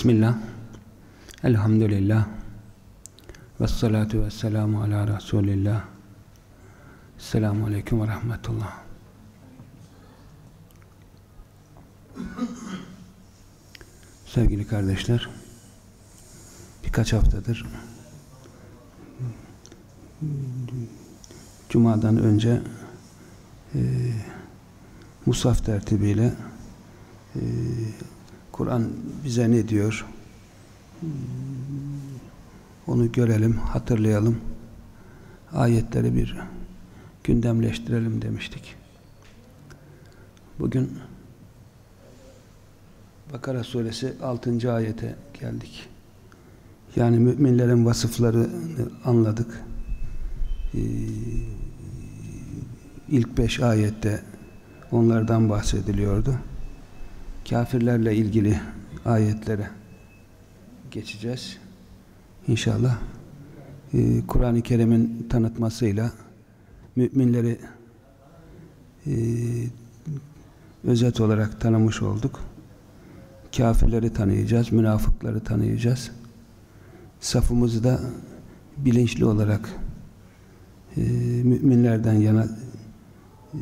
Bismillah, elhamdülillah, ve salatu ve selamu ala Resulillah. Selamun Aleyküm ve Rahmetullah. Sevgili kardeşler, birkaç haftadır Cuma'dan önce e, Musaf tertibiyle e, Kur'an bize ne diyor? Onu görelim, hatırlayalım. Ayetleri bir gündemleştirelim demiştik. Bugün Bakara suresi 6. ayete geldik. Yani müminlerin vasıflarını anladık. Ee, ilk beş ayette onlardan bahsediliyordu. Kafirlerle ilgili ayetlere geçeceğiz. İnşallah ee, Kur'an-ı Kerim'in tanıtmasıyla müminleri e, özet olarak tanımış olduk. Kafirleri tanıyacağız, münafıkları tanıyacağız. Safımızı da bilinçli olarak e, müminlerden yana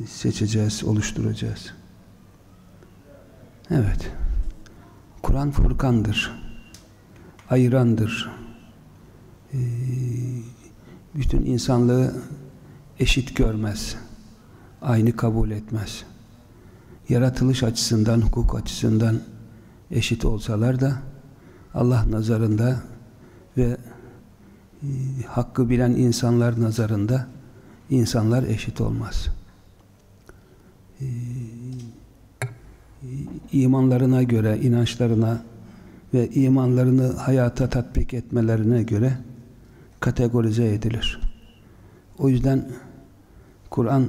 seçeceğiz, oluşturacağız. Evet. Kur'an Furkan'dır. Ayırandır. E, bütün insanlığı eşit görmez. Aynı kabul etmez. Yaratılış açısından, hukuk açısından eşit olsalar da Allah nazarında ve e, hakkı bilen insanlar nazarında insanlar eşit olmaz. E, imanlarına göre, inançlarına ve imanlarını hayata tatbik etmelerine göre kategorize edilir. O yüzden Kur'an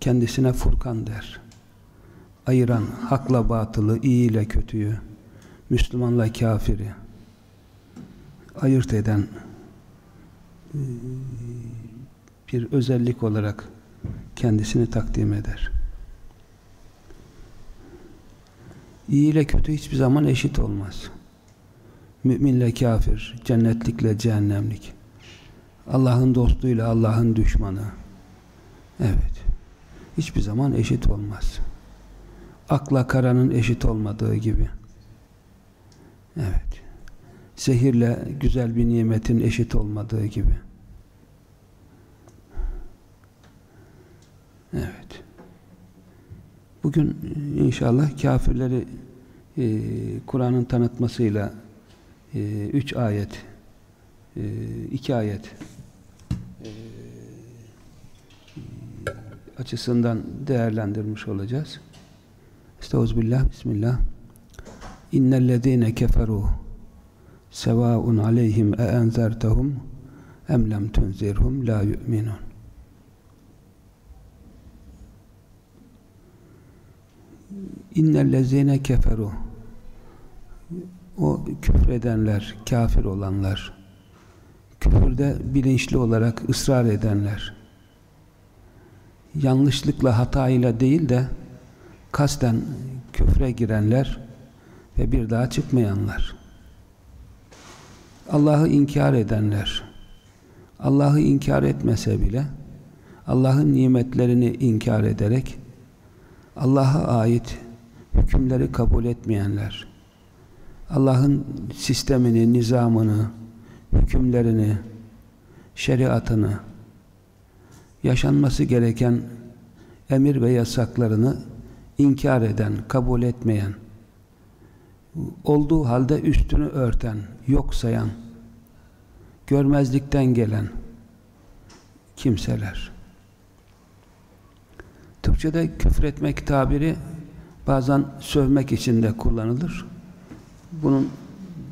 kendisine Furkan der. Ayıran, hakla batılı, iyi ile kötüyü, Müslümanla kafiri ayırt eden e, bir özellik olarak kendisini takdim eder. İyi ile kötü hiçbir zaman eşit olmaz. Müminle kafir, cennetlikle cehennemlik. Allah'ın dostuyla Allah'ın düşmanı. Evet. Hiçbir zaman eşit olmaz. Akla karanın eşit olmadığı gibi. Evet. Zehirle güzel bir nimetin eşit olmadığı gibi. Evet. Bugün inşallah kafirleri e, Kur'an'ın tanıtmasıyla e, üç ayet e, iki ayet e, açısından değerlendirmiş olacağız. Estağfirullah, Bismillah. İnnellezîne keferû sevâun aleyhim e enzertehum em lem tunzirhum la yu'minun. İnnellezîne keferû o küfredenler, kafir olanlar, küfürde bilinçli olarak ısrar edenler, yanlışlıkla, hatayla değil de kasten küfre girenler ve bir daha çıkmayanlar. Allah'ı inkar edenler, Allah'ı inkar etmese bile Allah'ın nimetlerini inkar ederek Allah'a ait hükümleri kabul etmeyenler, Allah'ın sistemini, nizamını, hükümlerini, şeriatını, yaşanması gereken emir ve yasaklarını inkar eden, kabul etmeyen, olduğu halde üstünü örten, yok sayan, görmezlikten gelen kimseler. Türkçe'de küfretmek tabiri bazen sövmek için de kullanılır. Bunun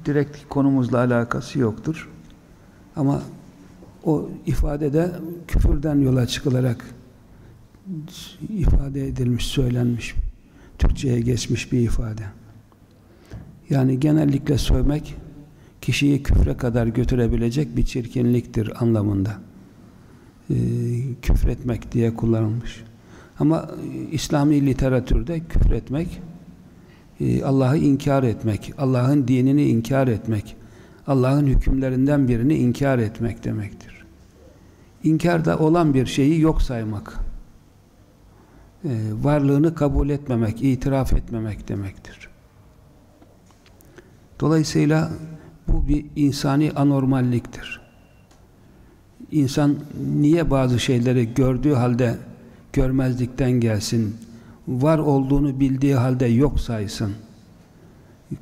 direkt konumuzla alakası yoktur. Ama o ifadede küfürden yola çıkılarak ifade edilmiş, söylenmiş, Türkçe'ye geçmiş bir ifade. Yani genellikle sövmek kişiyi küfre kadar götürebilecek bir çirkinliktir anlamında. Ee, küfretmek diye kullanılmış. Ama İslami literatürde küfretmek e, Allah'ı inkar etmek, Allah'ın dinini inkar etmek, Allah'ın hükümlerinden birini inkar etmek demektir. İnkarda olan bir şeyi yok saymak, e, varlığını kabul etmemek, itiraf etmemek demektir. Dolayısıyla bu bir insani anormalliktir. İnsan niye bazı şeyleri gördüğü halde görmezlikten gelsin, var olduğunu bildiği halde yok saysın,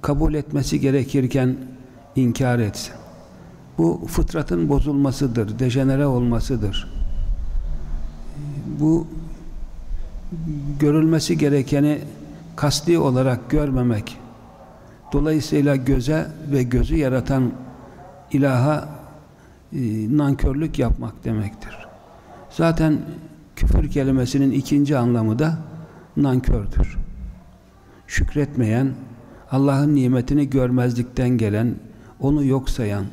kabul etmesi gerekirken inkar etsin. Bu fıtratın bozulmasıdır, dejenere olmasıdır. Bu görülmesi gerekeni kasti olarak görmemek, dolayısıyla göze ve gözü yaratan ilaha e, nankörlük yapmak demektir. Zaten küfür kelimesinin ikinci anlamı da nankördür. Şükretmeyen, Allah'ın nimetini görmezlikten gelen, onu yok sayan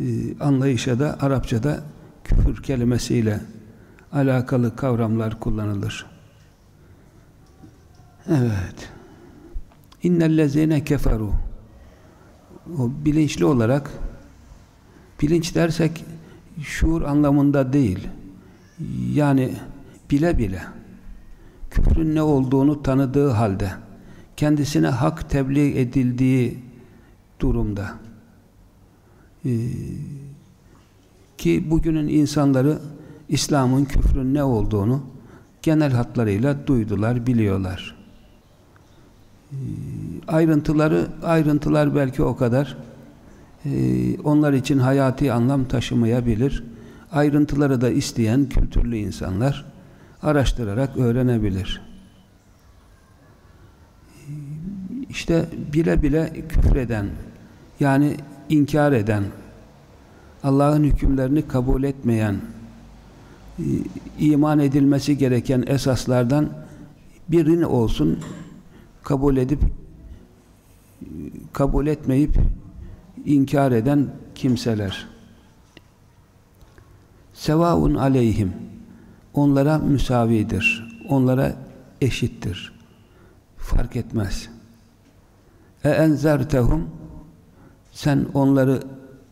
e, anlayışa da Arapçada küfür kelimesiyle alakalı kavramlar kullanılır. Evet. İnnellezine keferu o bilinçli olarak bilinç dersek şuur anlamında değil. Yani bile bile küfrün ne olduğunu tanıdığı halde kendisine hak tebliğ edildiği durumda ee, ki bugünün insanları İslam'ın küfrün ne olduğunu genel hatlarıyla duydular, biliyorlar. Ee, ayrıntıları, ayrıntılar belki o kadar ee, onlar için hayati anlam taşımayabilir. Ayrıntıları da isteyen kültürlü insanlar araştırarak öğrenebilir. İşte bile bile küfreden yani inkar eden Allah'ın hükümlerini kabul etmeyen iman edilmesi gereken esaslardan birini olsun kabul edip kabul etmeyip inkar eden kimseler sevaun aleyhim. Onlara müsavidir onlara eşittir. Fark etmez. E enzertehum sen onları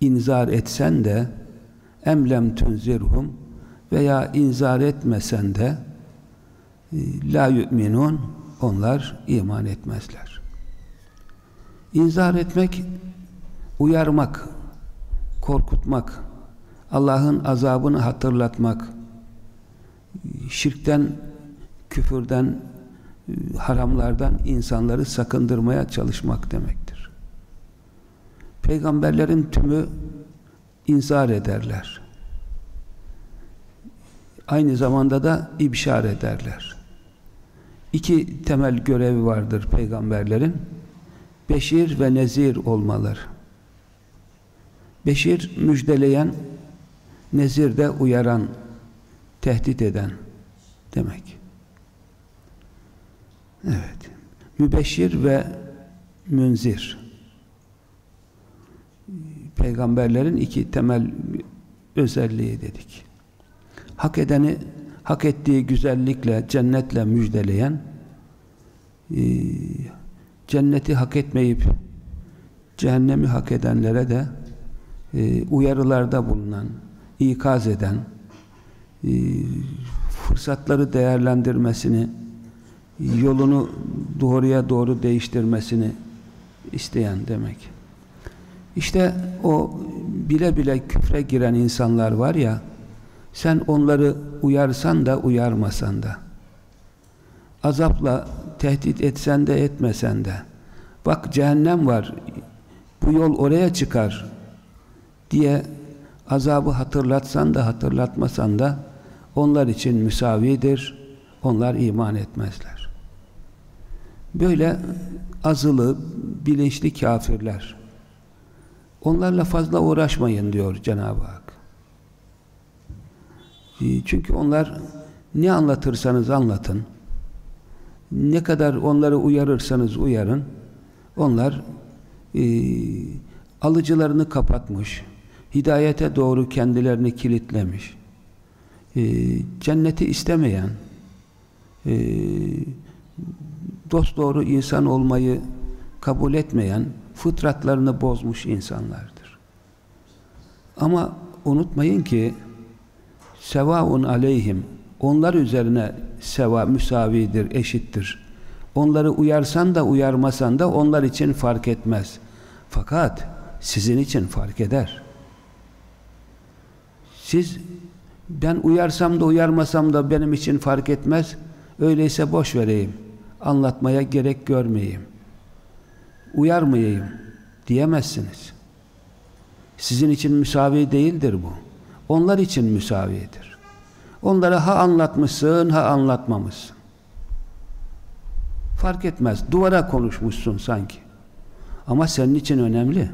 inzar etsen de emlem tunzirhum veya inzar etmesen de e, la yu'minun onlar iman etmezler. İnzar etmek uyarmak, korkutmak, Allah'ın azabını hatırlatmak, şirkten, küfürden, haramlardan insanları sakındırmaya çalışmak demektir. Peygamberlerin tümü inzar ederler. Aynı zamanda da ibşar ederler. İki temel görevi vardır peygamberlerin. Beşir ve nezir olmaları. Beşir müjdeleyen, nezir de uyaran, tehdit eden demek. Evet. Mübeşir ve münzir. Peygamberlerin iki temel özelliği dedik. Hak edeni hak ettiği güzellikle, cennetle müjdeleyen e, cenneti hak etmeyip cehennemi hak edenlere de e, uyarılarda bulunan, ikaz eden, e, fırsatları değerlendirmesini, yolunu doğruya doğru değiştirmesini isteyen demek. İşte o bile bile küfre giren insanlar var ya, sen onları uyarsan da uyarmasan da, azapla tehdit etsen de etmesen de, bak cehennem var, bu yol oraya çıkar diye azabı hatırlatsan da hatırlatmasan da onlar için müsavidir, onlar iman etmezler. Böyle azılı, bilinçli kafirler. Onlarla fazla uğraşmayın diyor Cenab-ı Hak. Ee, çünkü onlar ne anlatırsanız anlatın, ne kadar onları uyarırsanız uyarın, onlar e, alıcılarını kapatmış, hidayete doğru kendilerini kilitlemiş, e, cenneti istemeyen, e, dost doğru insan olmayı kabul etmeyen, fıtratlarını bozmuş insanlardır. Ama unutmayın ki sevaun aleyhim onlar üzerine seva müsavidir, eşittir. Onları uyarsan da uyarmasan da onlar için fark etmez. Fakat sizin için fark eder. Siz ben uyarsam da uyarmasam da benim için fark etmez. Öyleyse boş vereyim. Anlatmaya gerek görmeyeyim. Uyarmayayım diyemezsiniz. Sizin için müsavi değildir bu. Onlar için müsavidir. Onlara ha anlatmışsın ha anlatmamışsın. Fark etmez. Duvara konuşmuşsun sanki. Ama senin için önemli.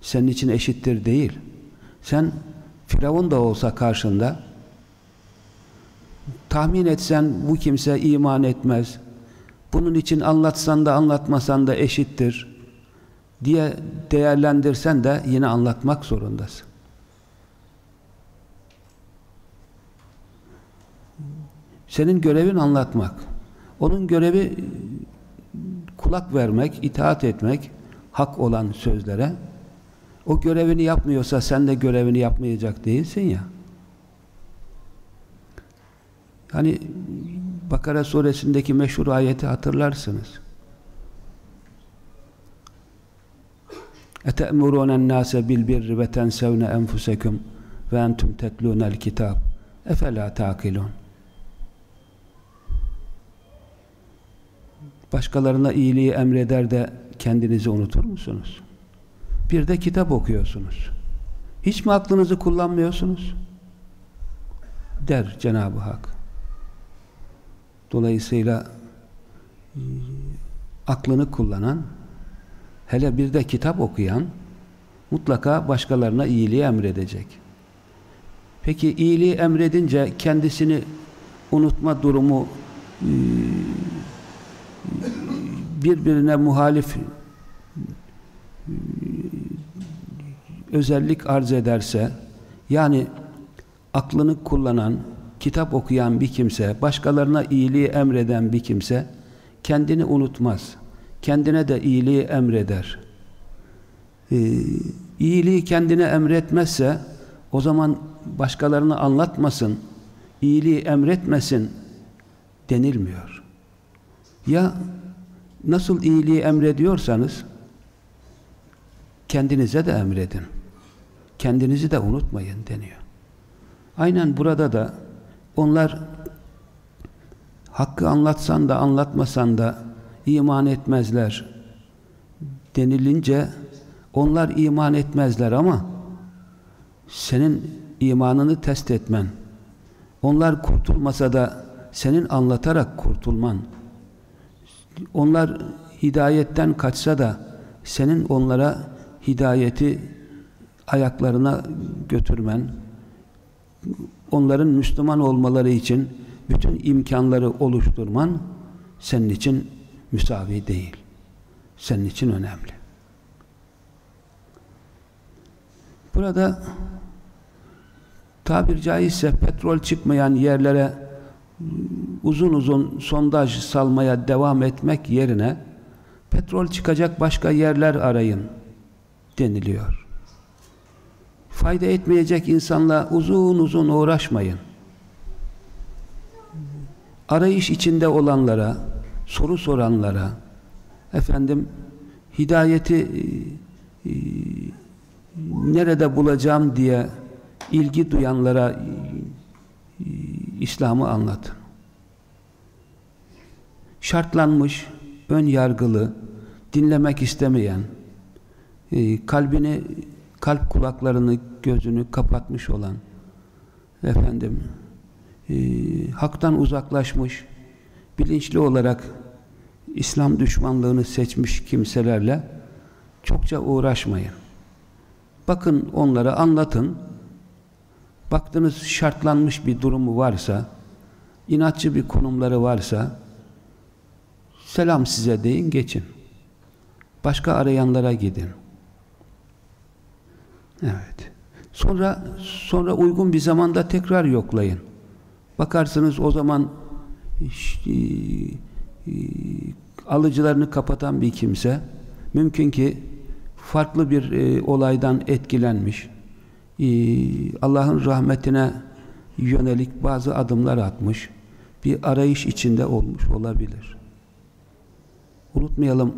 Senin için eşittir değil. Sen Firavun da olsa karşında tahmin etsen bu kimse iman etmez. Bunun için anlatsan da anlatmasan da eşittir diye değerlendirsen de yine anlatmak zorundasın. Senin görevin anlatmak. Onun görevi kulak vermek, itaat etmek, hak olan sözlere. O görevini yapmıyorsa sen de görevini yapmayacak değilsin ya. Hani Bakara suresindeki meşhur ayeti hatırlarsınız. اَتَأْمُرُونَ النَّاسَ بِالْبِرِّ وَتَنْسَوْنَ أَنْفُسَكُمْ وَاَنْتُمْ تَتْلُونَ الْكِتَابِ اَفَلَا تَعْقِلُونَ Başkalarına iyiliği emreder de kendinizi unutur musunuz? Bir de kitap okuyorsunuz. Hiç mi aklınızı kullanmıyorsunuz? Der Cenab-ı Hak. Dolayısıyla e, aklını kullanan hele bir de kitap okuyan mutlaka başkalarına iyiliği emredecek. Peki iyiliği emredince kendisini unutma durumu e, birbirine muhalif özellik arz ederse yani aklını kullanan, kitap okuyan bir kimse, başkalarına iyiliği emreden bir kimse kendini unutmaz. Kendine de iyiliği emreder. Ee, iyiliği kendine emretmezse o zaman başkalarını anlatmasın, iyiliği emretmesin denilmiyor. Ya nasıl iyiliği emrediyorsanız kendinize de emredin. Kendinizi de unutmayın deniyor. Aynen burada da onlar hakkı anlatsan da anlatmasan da iman etmezler denilince onlar iman etmezler ama senin imanını test etmen onlar kurtulmasa da senin anlatarak kurtulman onlar hidayetten kaçsa da senin onlara hidayeti ayaklarına götürmen, onların Müslüman olmaları için bütün imkanları oluşturman senin için müsavi değil. Senin için önemli. Burada tabir caizse petrol çıkmayan yerlere uzun uzun sondaj salmaya devam etmek yerine petrol çıkacak başka yerler arayın deniliyor. Fayda etmeyecek insanla uzun uzun uğraşmayın. Arayış içinde olanlara, soru soranlara, efendim hidayeti e, e, nerede bulacağım diye ilgi duyanlara e, İslam'ı anlatın. Şartlanmış, ön yargılı, dinlemek istemeyen, e, kalbini, kalp kulaklarını, gözünü kapatmış olan, efendim, e, haktan uzaklaşmış, bilinçli olarak İslam düşmanlığını seçmiş kimselerle çokça uğraşmayın. Bakın onlara anlatın. Baktınız şartlanmış bir durumu varsa, inatçı bir konumları varsa, selam size deyin geçin. Başka arayanlara gidin. Evet. Sonra sonra uygun bir zamanda tekrar yoklayın. Bakarsınız o zaman işte, e, alıcılarını kapatan bir kimse mümkün ki farklı bir e, olaydan etkilenmiş e, Allah'ın rahmetine yönelik bazı adımlar atmış bir arayış içinde olmuş olabilir. Unutmayalım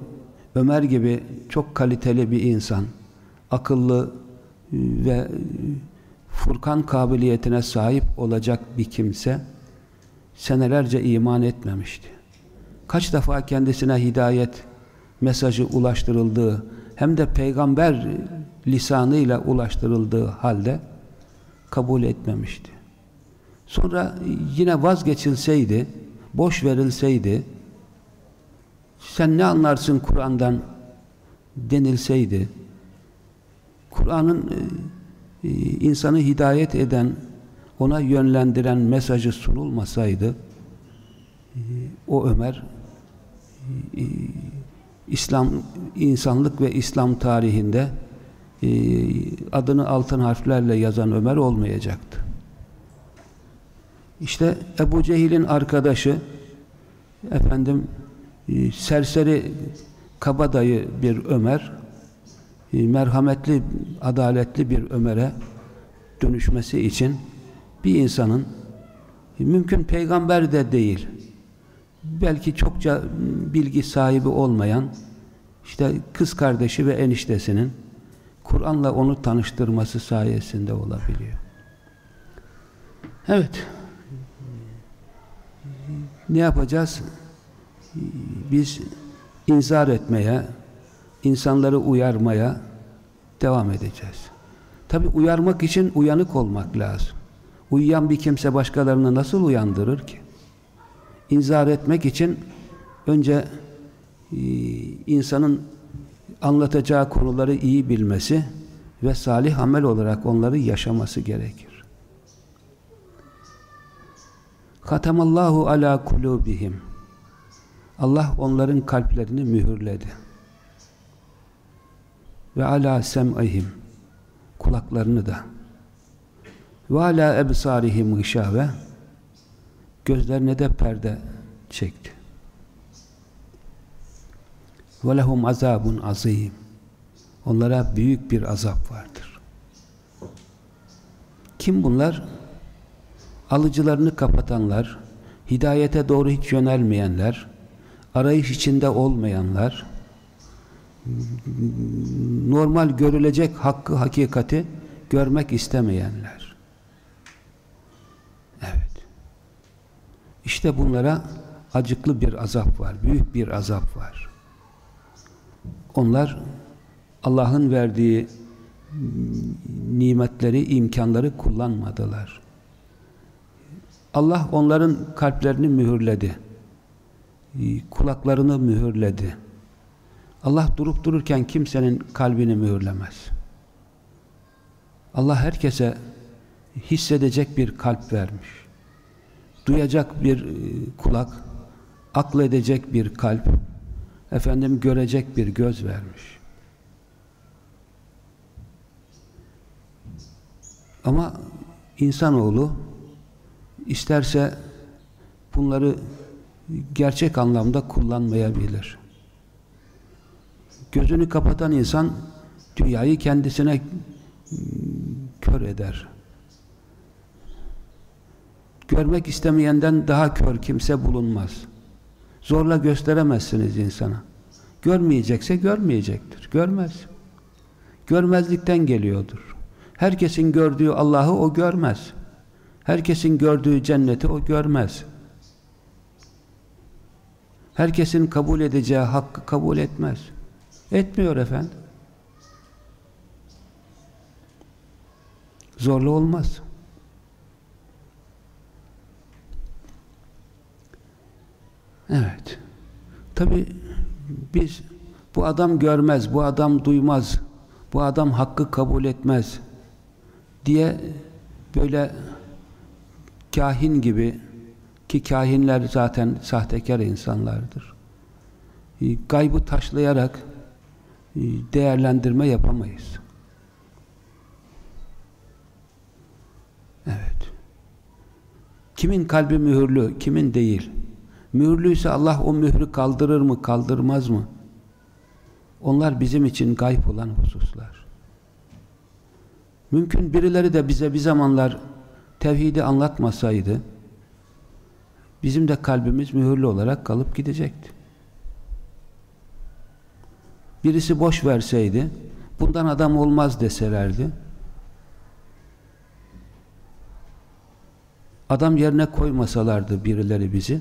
Ömer gibi çok kaliteli bir insan akıllı e, ve Furkan kabiliyetine sahip olacak bir kimse senelerce iman etmemişti. Kaç defa kendisine hidayet mesajı ulaştırıldığı hem de peygamber lisanıyla ulaştırıldığı halde kabul etmemişti. Sonra yine vazgeçilseydi, boş verilseydi, sen ne anlarsın Kur'an'dan denilseydi, Kur'an'ın e, e, insanı hidayet eden, ona yönlendiren mesajı sunulmasaydı, e, o Ömer İslam insanlık ve İslam tarihinde adını altın harflerle yazan Ömer olmayacaktı. İşte Ebu Cehil'in arkadaşı efendim serseri kabadayı bir Ömer merhametli, adaletli bir Ömer'e dönüşmesi için bir insanın e, mümkün peygamber de değil belki çokça bilgi sahibi olmayan işte kız kardeşi ve eniştesinin Kur'an'la onu tanıştırması sayesinde olabiliyor. Evet. Ne yapacağız? Biz inzar etmeye, insanları uyarmaya devam edeceğiz. Tabi uyarmak için uyanık olmak lazım. Uyuyan bir kimse başkalarını nasıl uyandırır ki? İnzar etmek için önce e, insanın anlatacağı konuları iyi bilmesi ve salih amel olarak onları yaşaması gerekir. Katamallahu ala kulubihim. Allah onların kalplerini mühürledi ve ala sem'ihim kulaklarını da ve ala ebsarihim gışave gözlerine de perde çekti. Ve lehum azabun azim onlara büyük bir azap vardır. Kim bunlar? Alıcılarını kapatanlar, hidayete doğru hiç yönelmeyenler, arayış içinde olmayanlar, normal görülecek hakkı, hakikati görmek istemeyenler. Evet. İşte bunlara acıklı bir azap var, büyük bir azap var. Onlar Allah'ın verdiği nimetleri, imkanları kullanmadılar. Allah onların kalplerini mühürledi. Kulaklarını mühürledi Allah durup dururken kimsenin kalbini mühürlemez. Allah herkese hissedecek bir kalp vermiş. Duyacak bir e, kulak, akledecek bir kalp, efendim görecek bir göz vermiş. Ama insanoğlu isterse bunları gerçek anlamda kullanmayabilir. Gözünü kapatan insan dünyayı kendisine kör eder. Görmek istemeyenden daha kör kimse bulunmaz. Zorla gösteremezsiniz insana. Görmeyecekse görmeyecektir. Görmez. Görmezlikten geliyordur. Herkesin gördüğü Allah'ı o görmez. Herkesin gördüğü cenneti o görmez. Herkesin kabul edeceği hakkı kabul etmez. Etmiyor efendim. Zorlu olmaz. Evet. Tabi biz bu adam görmez, bu adam duymaz, bu adam hakkı kabul etmez diye böyle kahin gibi ki kahinler zaten sahtekar insanlardır. Gaybı taşlayarak e, değerlendirme yapamayız. Evet. Kimin kalbi mühürlü, kimin değil. Mühürlüyse Allah o mührü kaldırır mı, kaldırmaz mı? Onlar bizim için gayb olan hususlar. Mümkün birileri de bize bir zamanlar tevhidi anlatmasaydı bizim de kalbimiz mühürlü olarak kalıp gidecekti. Birisi boş verseydi bundan adam olmaz deselerdi adam yerine koymasalardı birileri bizi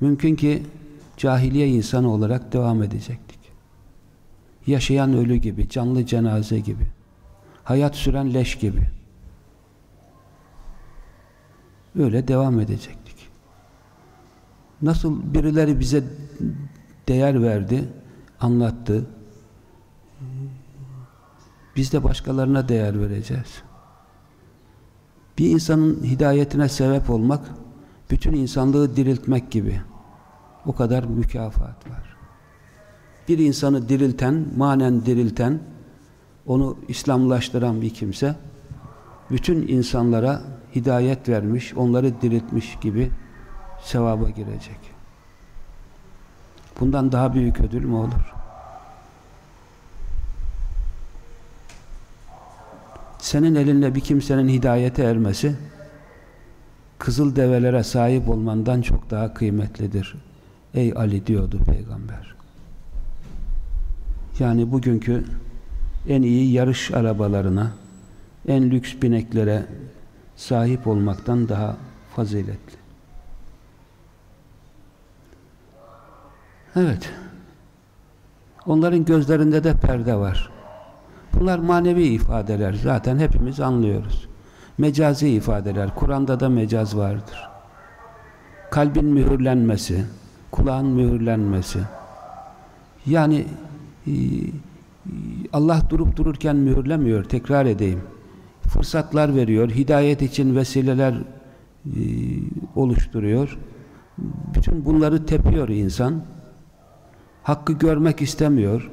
mümkün ki cahiliye insanı olarak devam edecektik. Yaşayan ölü gibi, canlı cenaze gibi, hayat süren leş gibi. Öyle devam edecektik. Nasıl birileri bize değer verdi, anlattı. Biz de başkalarına değer vereceğiz. Bir insanın hidayetine sebep olmak, bütün insanlığı diriltmek gibi. O kadar mükafat var. Bir insanı dirilten, manen dirilten, onu İslamlaştıran bir kimse, bütün insanlara hidayet vermiş, onları diriltmiş gibi sevaba girecek. Bundan daha büyük ödül mü olur? Senin elinde bir kimsenin hidayete ermesi, kızıl develere sahip olmandan çok daha kıymetlidir. Ey Ali diyordu Peygamber. Yani bugünkü en iyi yarış arabalarına, en lüks bineklere sahip olmaktan daha faziletli. Evet. Onların gözlerinde de perde var. Bunlar manevi ifadeler. Zaten hepimiz anlıyoruz. Mecazi ifadeler. Kur'an'da da mecaz vardır. Kalbin mühürlenmesi, kulağın mühürlenmesi. Yani e, Allah durup dururken mühürlemiyor. Tekrar edeyim. Fırsatlar veriyor. Hidayet için vesileler e, oluşturuyor. Bütün bunları tepiyor insan. Hakkı görmek istemiyor.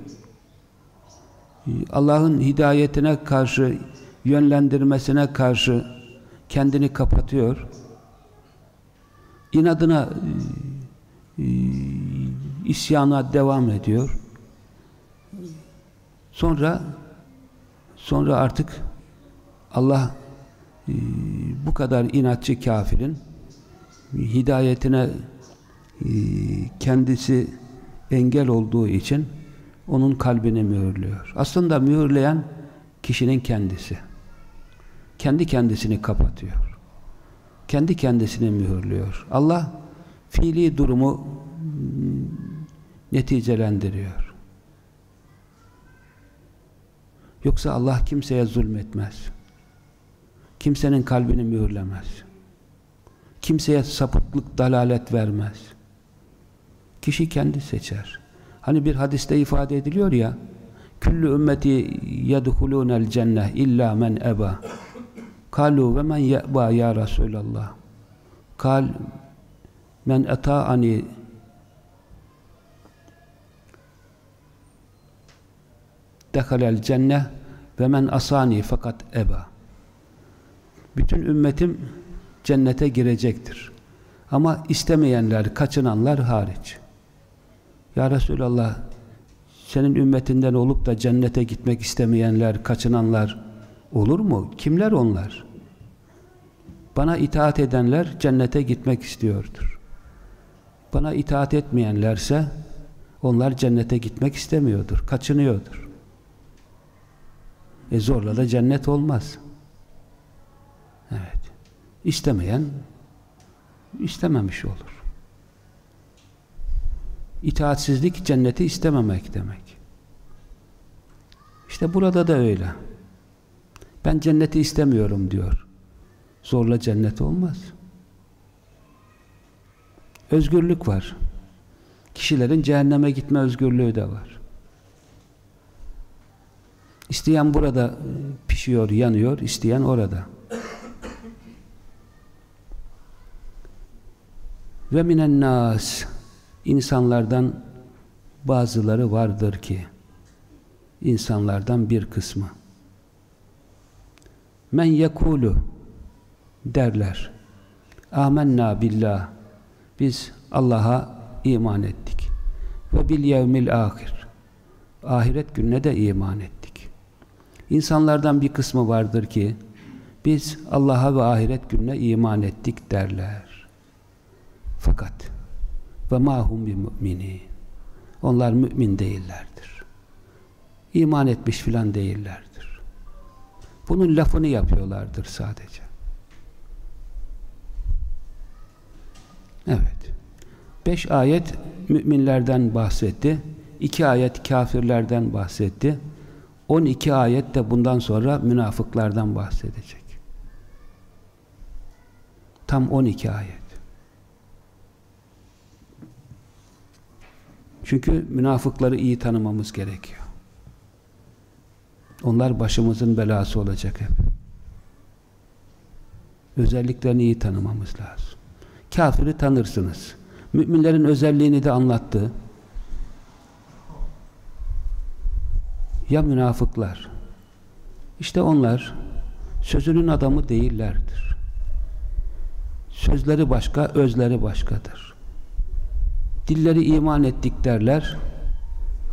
Allah'ın hidayetine karşı, yönlendirmesine karşı kendini kapatıyor. İnadına e, e, isyana devam ediyor. Sonra sonra artık Allah e, bu kadar inatçı kafirin hidayetine kendisi engel olduğu için onun kalbini mühürlüyor. Aslında mühürleyen kişinin kendisi. Kendi kendisini kapatıyor. Kendi kendisini mühürlüyor. Allah fiili durumu neticelendiriyor. Yoksa Allah kimseye zulmetmez. Kimsenin kalbini mühürlemez. Kimseye sapıklık, dalalet vermez. Kişi kendi seçer. Hani bir hadiste ifade ediliyor ya Küllü ümmeti yedhulûnel cenneh illa men eba Kalu ve men ye'ba ya Resulallah Kal men eta'ani dehalel cenneh ve men asani fakat eba bütün ümmetim cennete girecektir. Ama istemeyenler, kaçınanlar hariç ya Resulallah senin ümmetinden olup da cennete gitmek istemeyenler, kaçınanlar olur mu? Kimler onlar? Bana itaat edenler cennete gitmek istiyordur. Bana itaat etmeyenlerse onlar cennete gitmek istemiyordur, kaçınıyordur. E zorla da cennet olmaz. Evet. İstemeyen istememiş olur. İtaatsizlik cenneti istememek demek. İşte burada da öyle. Ben cenneti istemiyorum diyor. Zorla cennet olmaz. Özgürlük var. Kişilerin cehenneme gitme özgürlüğü de var. İsteyen burada pişiyor, yanıyor, isteyen orada. Ve minen nas insanlardan bazıları vardır ki insanlardan bir kısmı men yekulu derler amenna billah biz Allah'a iman ettik. Ve bil yevmil ahir. Ahiret gününe de iman ettik. İnsanlardan bir kısmı vardır ki biz Allah'a ve ahiret gününe iman ettik derler. Fakat ve mahum bir mümini. Onlar mümin değillerdir. İman etmiş filan değillerdir. Bunun lafını yapıyorlardır sadece. Evet. Beş ayet müminlerden bahsetti. İki ayet kafirlerden bahsetti. On iki ayet de bundan sonra münafıklardan bahsedecek. Tam on iki ayet. Çünkü münafıkları iyi tanımamız gerekiyor. Onlar başımızın belası olacak hep. Özelliklerini iyi tanımamız lazım. Kafiri tanırsınız. Müminlerin özelliğini de anlattı. Ya münafıklar. İşte onlar sözünün adamı değillerdir. Sözleri başka, özleri başkadır. Dilleri iman ettik derler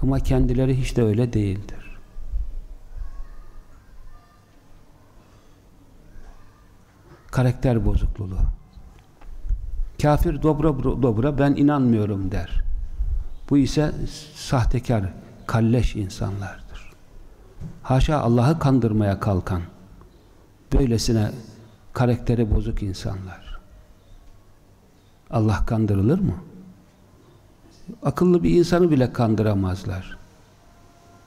ama kendileri hiç de öyle değildir. Karakter bozukluğu. Kafir dobra dobra ben inanmıyorum der. Bu ise sahtekar, kalleş insanlardır. Haşa Allah'ı kandırmaya kalkan, böylesine karakteri bozuk insanlar. Allah kandırılır mı? Akıllı bir insanı bile kandıramazlar.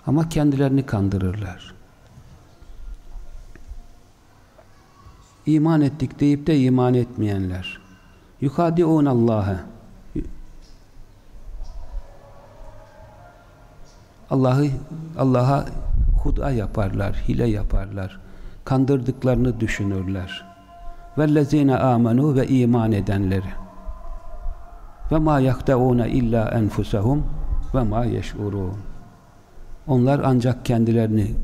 Ama kendilerini kandırırlar. İman ettik deyip de iman etmeyenler. Yukadi'un Allah'a. Allah'ı Allah'a huda yaparlar, hile yaparlar. Kandırdıklarını düşünürler. Vellezine amenu ve iman edenleri. Ve ma yaktauna illa enfusahum ve ma yeş'urun. Onlar ancak kendilerini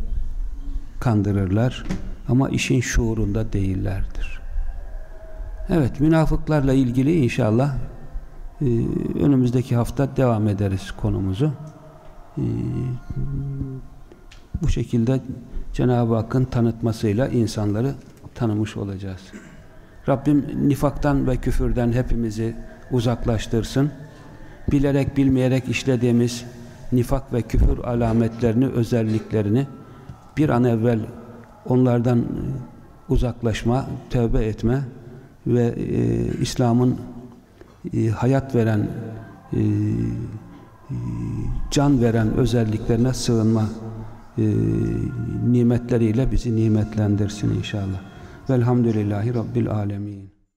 kandırırlar ama işin şuurunda değillerdir. Evet, münafıklarla ilgili inşallah e, önümüzdeki hafta devam ederiz konumuzu. E, bu şekilde Cenab-ı Hakk'ın tanıtmasıyla insanları tanımış olacağız. Rabbim nifaktan ve küfürden hepimizi uzaklaştırsın. Bilerek bilmeyerek işlediğimiz nifak ve küfür alametlerini, özelliklerini bir an evvel onlardan uzaklaşma, tövbe etme ve e, İslam'ın e, hayat veren, e, e, can veren özelliklerine sığınma e, nimetleriyle bizi nimetlendirsin inşallah. Velhamdülillahi Rabbil Alemin.